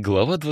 Глава 20